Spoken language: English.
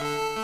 Bye.